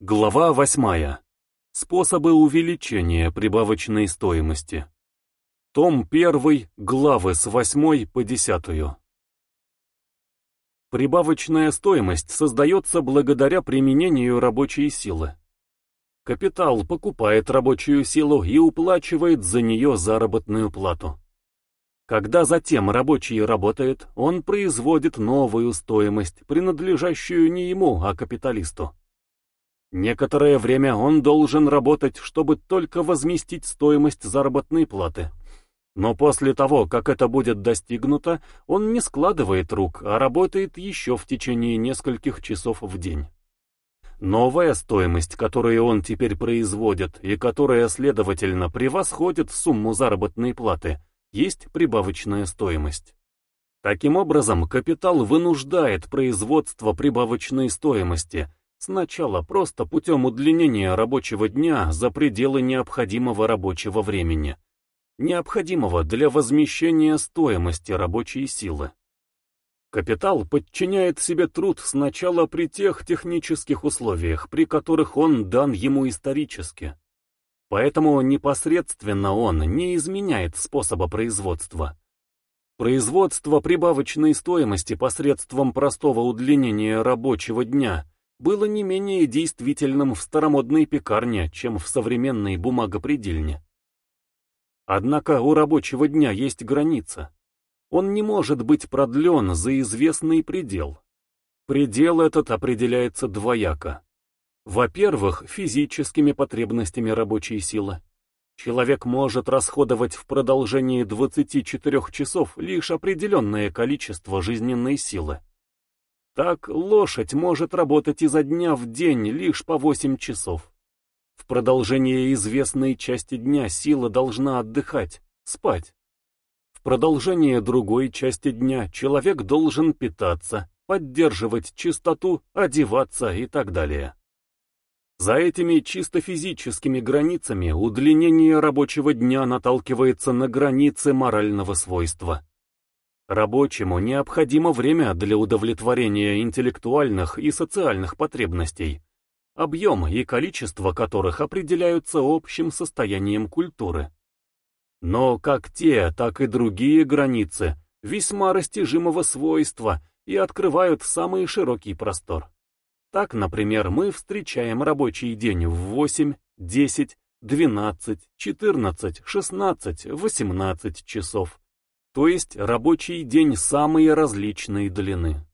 Глава 8. Способы увеличения прибавочной стоимости. Том 1, главы с 8 по 10. Прибавочная стоимость создается благодаря применению рабочей силы. Капитал покупает рабочую силу и уплачивает за нее заработную плату. Когда затем рабочий работает, он производит новую стоимость, принадлежащую не ему, а капиталисту. Некоторое время он должен работать, чтобы только возместить стоимость заработной платы. Но после того, как это будет достигнуто, он не складывает рук, а работает еще в течение нескольких часов в день. Новая стоимость, которую он теперь производит и которая, следовательно, превосходит сумму заработной платы, есть прибавочная стоимость. Таким образом, капитал вынуждает производство прибавочной стоимости – Сначала просто путем удлинения рабочего дня за пределы необходимого рабочего времени, необходимого для возмещения стоимости рабочей силы. Капитал подчиняет себе труд сначала при тех технических условиях, при которых он дан ему исторически. Поэтому непосредственно он не изменяет способа производства. Производство прибавочной стоимости посредством простого удлинения рабочего дня – было не менее действительным в старомодной пекарне, чем в современной бумагопредельне. Однако у рабочего дня есть граница. Он не может быть продлен за известный предел. Предел этот определяется двояко. Во-первых, физическими потребностями рабочей силы. Человек может расходовать в продолжении 24 часов лишь определенное количество жизненной силы. Так лошадь может работать изо дня в день лишь по 8 часов. В продолжение известной части дня сила должна отдыхать, спать. В продолжение другой части дня человек должен питаться, поддерживать чистоту, одеваться и так далее. За этими чисто физическими границами удлинение рабочего дня наталкивается на границы морального свойства. Рабочему необходимо время для удовлетворения интеллектуальных и социальных потребностей, объем и количество которых определяются общим состоянием культуры. Но как те, так и другие границы весьма растяжимого свойства и открывают самый широкий простор. Так, например, мы встречаем рабочий день в 8, 10, 12, 14, 16, 18 часов то есть рабочий день самые различные длины.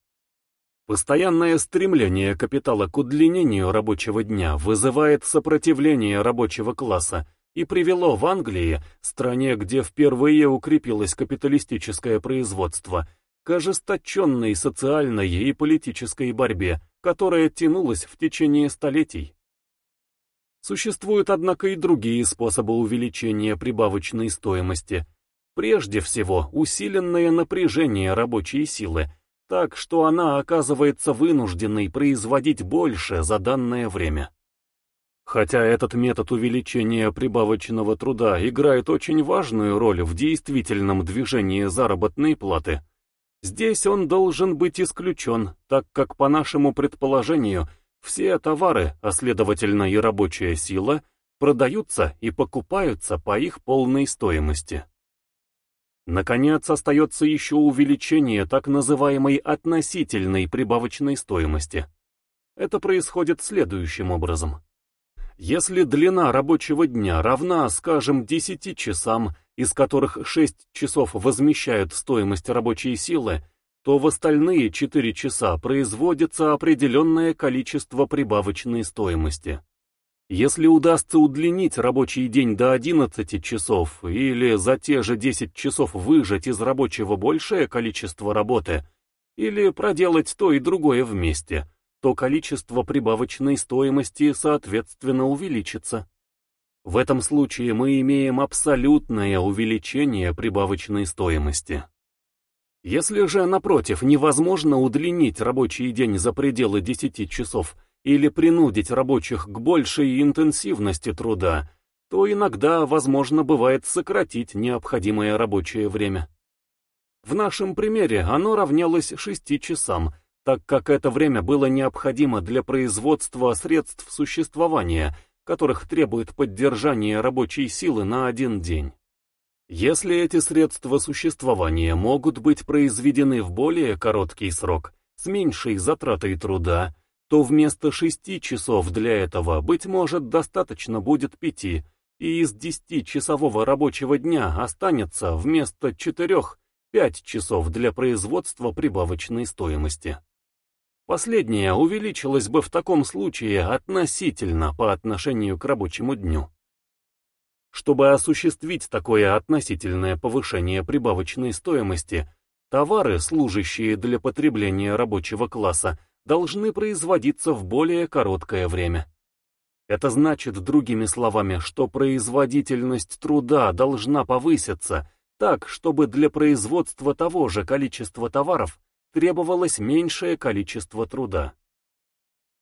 Постоянное стремление капитала к удлинению рабочего дня вызывает сопротивление рабочего класса и привело в Англии, стране, где впервые укрепилось капиталистическое производство, к ожесточенной социальной и политической борьбе, которая тянулась в течение столетий. Существуют, однако, и другие способы увеличения прибавочной стоимости – Прежде всего, усиленное напряжение рабочей силы, так что она оказывается вынужденной производить больше за данное время. Хотя этот метод увеличения прибавочного труда играет очень важную роль в действительном движении заработной платы, здесь он должен быть исключен, так как по нашему предположению все товары, а следовательно и рабочая сила, продаются и покупаются по их полной стоимости. Наконец, остается еще увеличение так называемой относительной прибавочной стоимости. Это происходит следующим образом. Если длина рабочего дня равна, скажем, 10 часам, из которых 6 часов возмещают стоимость рабочей силы, то в остальные 4 часа производится определенное количество прибавочной стоимости. Если удастся удлинить рабочий день до 11 часов или за те же 10 часов выжать из рабочего большее количество работы, или проделать то и другое вместе, то количество прибавочной стоимости соответственно увеличится. В этом случае мы имеем абсолютное увеличение прибавочной стоимости. Если же, напротив, невозможно удлинить рабочий день за пределы 10 часов, или принудить рабочих к большей интенсивности труда, то иногда возможно бывает сократить необходимое рабочее время. В нашем примере оно равнялось 6 часам, так как это время было необходимо для производства средств существования, которых требует поддержание рабочей силы на один день. Если эти средства существования могут быть произведены в более короткий срок, с меньшей затратой труда, то вместо шести часов для этого, быть может, достаточно будет пяти, и из десятичасового рабочего дня останется вместо четырех пять часов для производства прибавочной стоимости. Последнее увеличилось бы в таком случае относительно по отношению к рабочему дню. Чтобы осуществить такое относительное повышение прибавочной стоимости, товары, служащие для потребления рабочего класса, должны производиться в более короткое время. Это значит, другими словами, что производительность труда должна повыситься так, чтобы для производства того же количества товаров требовалось меньшее количество труда.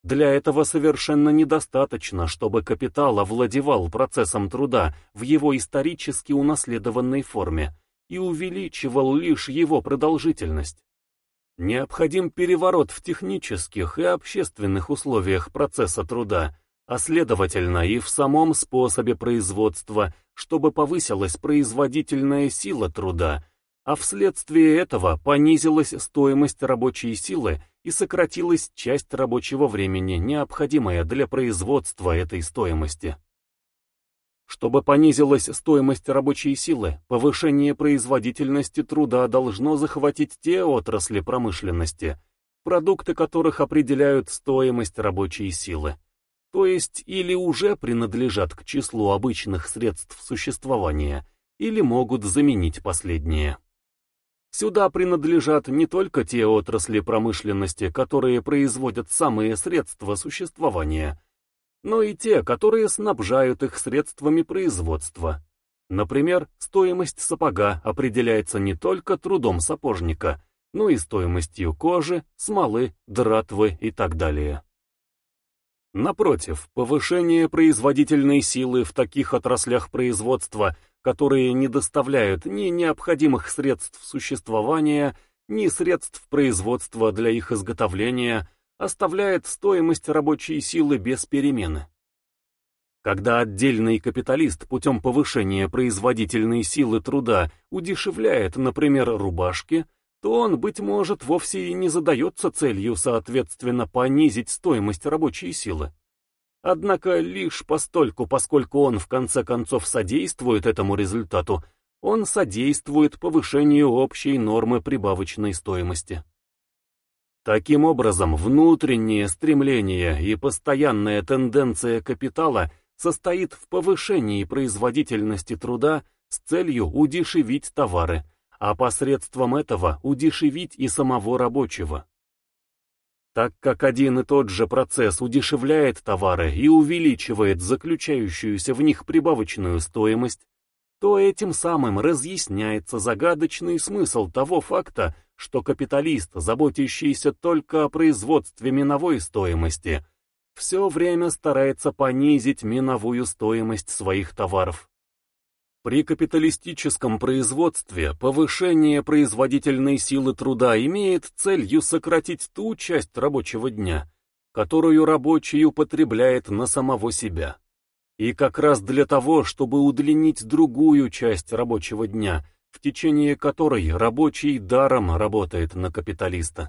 Для этого совершенно недостаточно, чтобы капитал овладевал процессом труда в его исторически унаследованной форме и увеличивал лишь его продолжительность. Необходим переворот в технических и общественных условиях процесса труда, а следовательно и в самом способе производства, чтобы повысилась производительная сила труда, а вследствие этого понизилась стоимость рабочей силы и сократилась часть рабочего времени, необходимая для производства этой стоимости. Чтобы понизилась стоимость рабочей силы, повышение производительности труда должно захватить те отрасли промышленности, продукты которых определяют стоимость рабочей силы, то есть или уже принадлежат к числу обычных средств существования, или могут заменить последние. Сюда принадлежат не только те отрасли промышленности, которые производят самые средства существования, но и те, которые снабжают их средствами производства. Например, стоимость сапога определяется не только трудом сапожника, но и стоимостью кожи, смолы, дратвы и так далее. Напротив, повышение производительной силы в таких отраслях производства, которые не доставляют ни необходимых средств существования, ни средств производства для их изготовления, оставляет стоимость рабочей силы без перемены. Когда отдельный капиталист путем повышения производительной силы труда удешевляет, например, рубашки, то он, быть может, вовсе и не задается целью, соответственно, понизить стоимость рабочей силы. Однако лишь постольку, поскольку он в конце концов содействует этому результату, он содействует повышению общей нормы прибавочной стоимости. Таким образом, внутреннее стремление и постоянная тенденция капитала состоит в повышении производительности труда с целью удешевить товары, а посредством этого удешевить и самого рабочего. Так как один и тот же процесс удешевляет товары и увеличивает заключающуюся в них прибавочную стоимость, то этим самым разъясняется загадочный смысл того факта, что капиталист, заботящийся только о производстве миновой стоимости, все время старается понизить миновую стоимость своих товаров. При капиталистическом производстве повышение производительной силы труда имеет целью сократить ту часть рабочего дня, которую рабочий употребляет на самого себя. И как раз для того, чтобы удлинить другую часть рабочего дня, в течение которой рабочий даром работает на капиталиста.